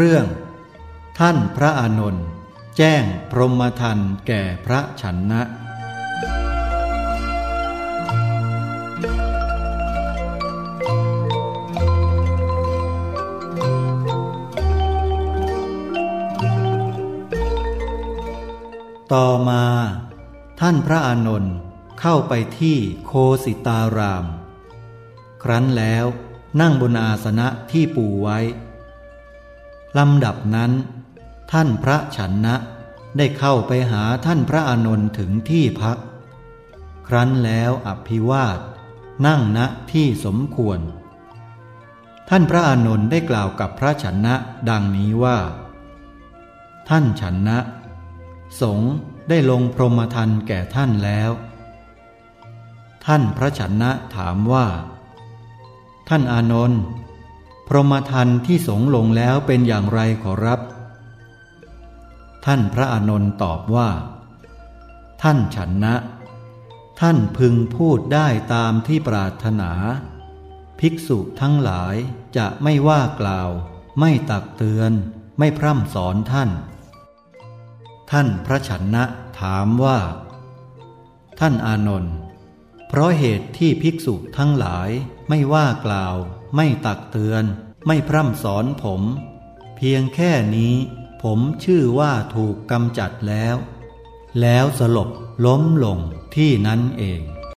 เรื่อง ท่านพระอานนท์แจ้งพรหมทันแก่พระฉันนะ ต่อมา ท่านพระอานนท์เข้าไปที่โคสิตาราม ครั้นแล้วนั่งบนอาสนะที่ปูไว้ ลำดับนั้น ท่านพระฉันนะได้เข้าไปหาท่านพระอานนท์ถึงที่พัก ครั้นแล้วอภิวาสนั่งณที่สมควร ท่านพระอานนท์ได้กล่าวกับพระฉันนะดังนี้ว่า ท่านฉันนะ สงได้ลงพรหมทันแก่ท่านแล้ว ท่านพระฉันนะถามว่า ท่านอานนท์ พรหมทันที่สงลงแล้วเป็นอย่างไรขอรับ ท่านพระอานนท์ตอบว่า ท่านฉันนะ ท่านพึงพูดได้ตามที่ปรารถนา ภิกษุทั้งหลายจะไม่ว่ากล่าว ไม่ตักเตือน ไม่พร่ำสอนท่าน ท่านพระฉันนะถามว่า ท่านอานนท์ เพราะเหตุที่ภิกษุทั้งหลายไม่ว่ากล่าว ไม่ตักเตือน ไม่พร่ำสอนผม เพียงแค่นี้ผมชื่อว่าถูกกำจัดแล้ว แล้วสลบล้มลงที่นั้นเอง